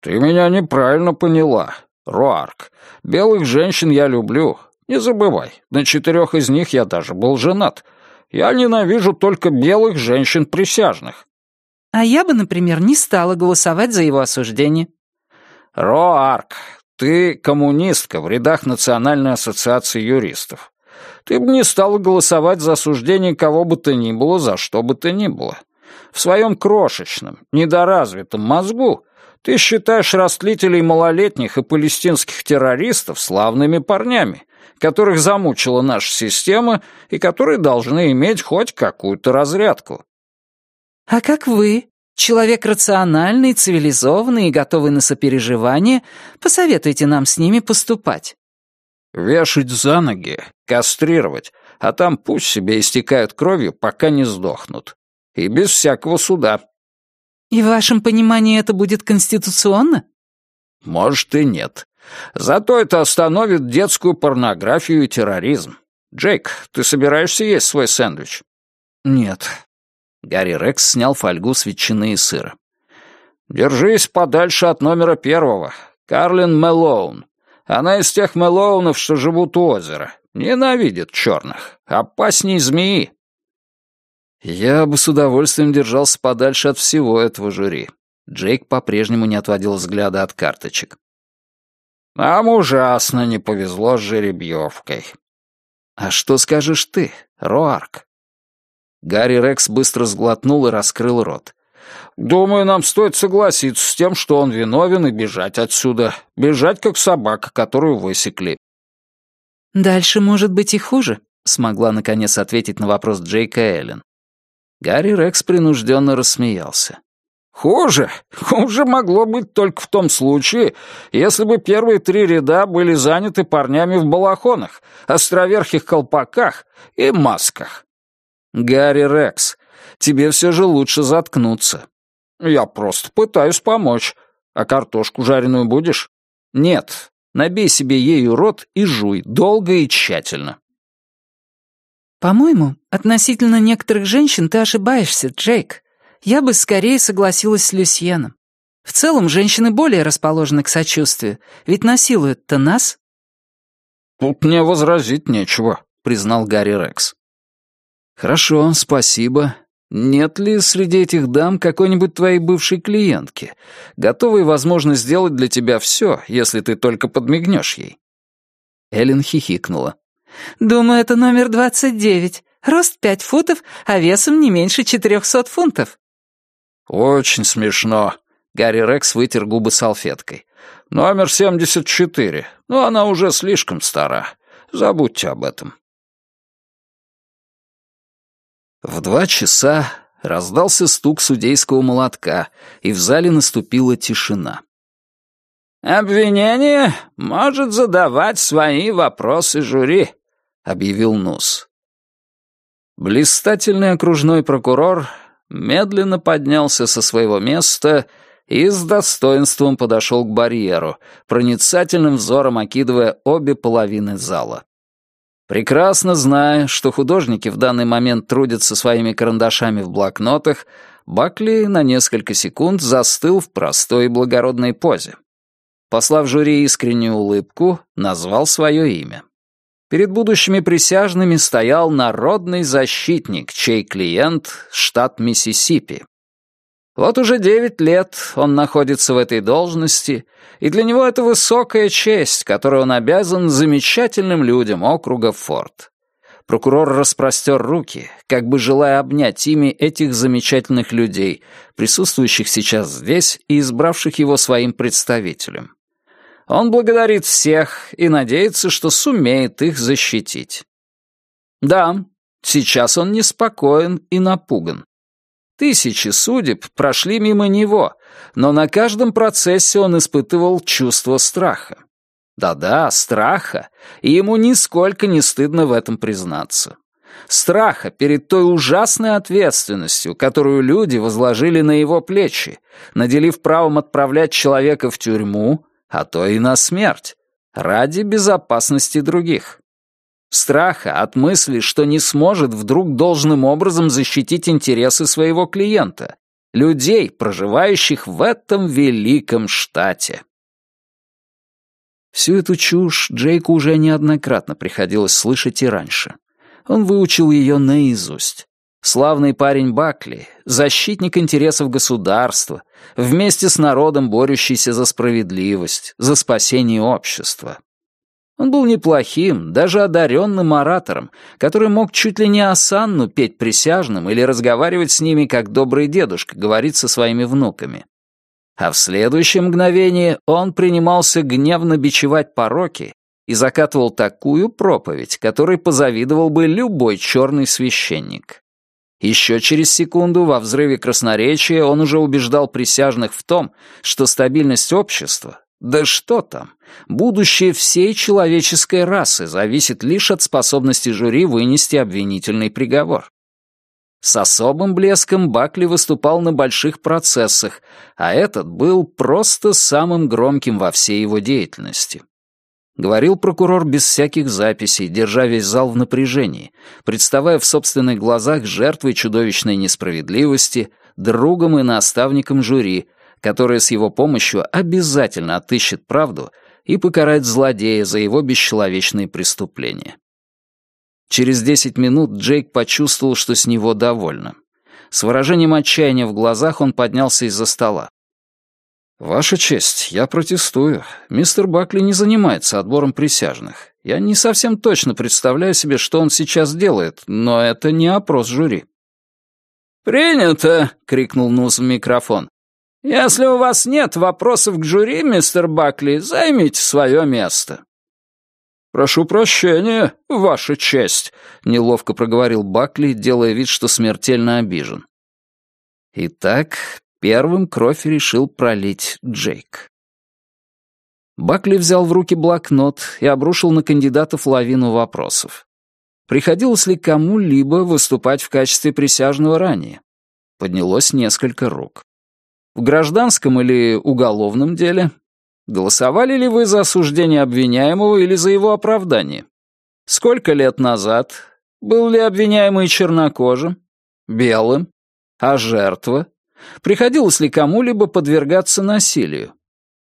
«Ты меня неправильно поняла, Руарк. Белых женщин я люблю. Не забывай, на четырех из них я даже был женат. Я ненавижу только белых женщин-присяжных». «А я бы, например, не стала голосовать за его осуждение». «Роарк, ты коммунистка в рядах Национальной ассоциации юристов. Ты бы не стала голосовать за осуждение кого бы то ни было, за что бы то ни было. В своем крошечном, недоразвитом мозгу ты считаешь растлителей малолетних и палестинских террористов славными парнями, которых замучила наша система и которые должны иметь хоть какую-то разрядку. А как вы, человек рациональный, цивилизованный и готовый на сопереживание, посоветуйте нам с ними поступать? Вешать за ноги, кастрировать, а там пусть себе истекают кровью, пока не сдохнут. И без всякого суда. И в вашем понимании это будет конституционно? Может и нет. Зато это остановит детскую порнографию и терроризм. Джейк, ты собираешься есть свой сэндвич? Нет. Гарри Рекс снял фольгу с ветчины и сыра. Держись подальше от номера первого. Карлин Мэлоун. Она из тех Мэлоунов, что живут у озера. Ненавидит черных. Опасней змеи. Я бы с удовольствием держался подальше от всего этого жюри. Джейк по-прежнему не отводил взгляда от карточек. Нам ужасно не повезло с жеребьевкой. А что скажешь ты, Роарк? Гарри Рекс быстро сглотнул и раскрыл рот. «Думаю, нам стоит согласиться с тем, что он виновен, и бежать отсюда. Бежать, как собака, которую высекли». «Дальше может быть и хуже», — смогла наконец ответить на вопрос Джейка Эллен. Гарри Рекс принужденно рассмеялся. Хуже? Хуже могло быть только в том случае, если бы первые три ряда были заняты парнями в балахонах, островерхих колпаках и масках. Гарри Рекс, тебе все же лучше заткнуться. Я просто пытаюсь помочь. А картошку жареную будешь? Нет. Набей себе ею рот и жуй, долго и тщательно. По-моему, относительно некоторых женщин ты ошибаешься, Джейк я бы скорее согласилась с Люсьеном. В целом, женщины более расположены к сочувствию, ведь насилуют-то нас. «Тут мне возразить нечего», — признал Гарри Рекс. «Хорошо, спасибо. Нет ли среди этих дам какой-нибудь твоей бывшей клиентки, готовой, возможно, сделать для тебя все, если ты только подмигнешь ей?» Эллен хихикнула. «Думаю, это номер двадцать девять. Рост пять футов, а весом не меньше четырехсот фунтов». «Очень смешно». Гарри Рекс вытер губы салфеткой. «Номер 74. Но она уже слишком стара. Забудьте об этом». В два часа раздался стук судейского молотка, и в зале наступила тишина. «Обвинение может задавать свои вопросы жюри», — объявил Нус. Блистательный окружной прокурор медленно поднялся со своего места и с достоинством подошел к барьеру, проницательным взором окидывая обе половины зала. Прекрасно зная, что художники в данный момент трудятся своими карандашами в блокнотах, Бакли на несколько секунд застыл в простой и благородной позе. Послав жюри искреннюю улыбку, назвал свое имя. Перед будущими присяжными стоял народный защитник, чей клиент — штат Миссисипи. Вот уже девять лет он находится в этой должности, и для него это высокая честь, которую он обязан замечательным людям округа Форд. Прокурор распростер руки, как бы желая обнять ими этих замечательных людей, присутствующих сейчас здесь и избравших его своим представителем. Он благодарит всех и надеется, что сумеет их защитить. Да, сейчас он неспокоен и напуган. Тысячи судеб прошли мимо него, но на каждом процессе он испытывал чувство страха. Да-да, страха, и ему нисколько не стыдно в этом признаться. страха перед той ужасной ответственностью, которую люди возложили на его плечи, наделив правом отправлять человека в тюрьму, а то и на смерть, ради безопасности других. Страха от мысли, что не сможет вдруг должным образом защитить интересы своего клиента, людей, проживающих в этом великом штате. Всю эту чушь Джейку уже неоднократно приходилось слышать и раньше. Он выучил ее наизусть. Славный парень Бакли, защитник интересов государства, вместе с народом борющийся за справедливость, за спасение общества. Он был неплохим, даже одаренным оратором, который мог чуть ли не осанну петь присяжным или разговаривать с ними, как добрый дедушка говорит со своими внуками. А в следующее мгновение он принимался гневно бичевать пороки и закатывал такую проповедь, которой позавидовал бы любой черный священник. Еще через секунду во взрыве красноречия он уже убеждал присяжных в том, что стабильность общества, да что там, будущее всей человеческой расы зависит лишь от способности жюри вынести обвинительный приговор. С особым блеском Бакли выступал на больших процессах, а этот был просто самым громким во всей его деятельности. Говорил прокурор без всяких записей, держа весь зал в напряжении, представая в собственных глазах жертвой чудовищной несправедливости, другом и наставником жюри, которое с его помощью обязательно отыщет правду и покарает злодея за его бесчеловечные преступления. Через десять минут Джейк почувствовал, что с него довольно. С выражением отчаяния в глазах он поднялся из-за стола. «Ваша честь, я протестую. Мистер Бакли не занимается отбором присяжных. Я не совсем точно представляю себе, что он сейчас делает, но это не опрос жюри». «Принято!» — крикнул Нус в микрофон. «Если у вас нет вопросов к жюри, мистер Бакли, займите свое место». «Прошу прощения, Ваша честь», — неловко проговорил Бакли, делая вид, что смертельно обижен. Итак, Первым кровь решил пролить Джейк. Бакли взял в руки блокнот и обрушил на кандидатов лавину вопросов. Приходилось ли кому-либо выступать в качестве присяжного ранее? Поднялось несколько рук. В гражданском или уголовном деле? Голосовали ли вы за осуждение обвиняемого или за его оправдание? Сколько лет назад? Был ли обвиняемый чернокожим? Белым? А жертва? Приходилось ли кому-либо подвергаться насилию?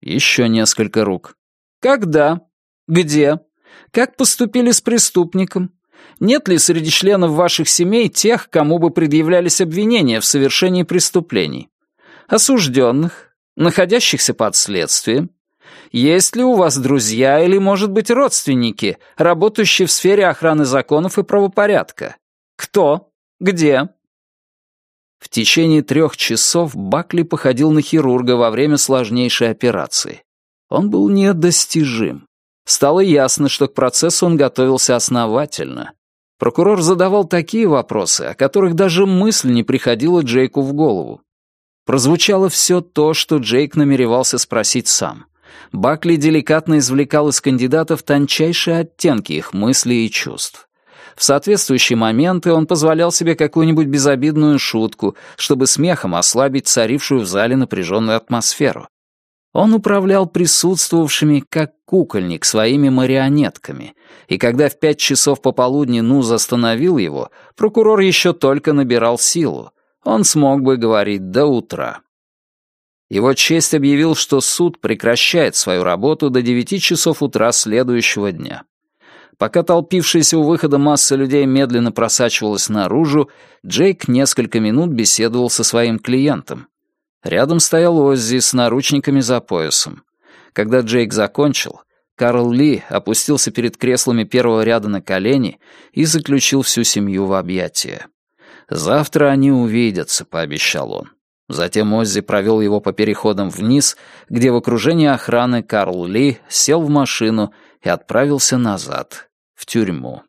Еще несколько рук. Когда? Где? Как поступили с преступником? Нет ли среди членов ваших семей тех, кому бы предъявлялись обвинения в совершении преступлений? Осужденных? Находящихся под следствием? Есть ли у вас друзья или, может быть, родственники, работающие в сфере охраны законов и правопорядка? Кто? Где? В течение трех часов Бакли походил на хирурга во время сложнейшей операции. Он был недостижим. Стало ясно, что к процессу он готовился основательно. Прокурор задавал такие вопросы, о которых даже мысль не приходила Джейку в голову. Прозвучало все то, что Джейк намеревался спросить сам. Бакли деликатно извлекал из кандидатов тончайшие оттенки их мыслей и чувств. В соответствующие моменты он позволял себе какую-нибудь безобидную шутку, чтобы смехом ослабить царившую в зале напряженную атмосферу. Он управлял присутствовавшими как кукольник своими марионетками, и когда в пять часов пополудни Нуз остановил его, прокурор еще только набирал силу. Он смог бы говорить до утра. Его честь объявил, что суд прекращает свою работу до девяти часов утра следующего дня. Пока толпившаяся у выхода масса людей медленно просачивалась наружу, Джейк несколько минут беседовал со своим клиентом. Рядом стоял Оззи с наручниками за поясом. Когда Джейк закончил, Карл Ли опустился перед креслами первого ряда на колени и заключил всю семью в объятия. «Завтра они увидятся», — пообещал он. Затем Оззи провел его по переходам вниз, где в окружении охраны Карл Ли сел в машину и отправился назад, в тюрьму.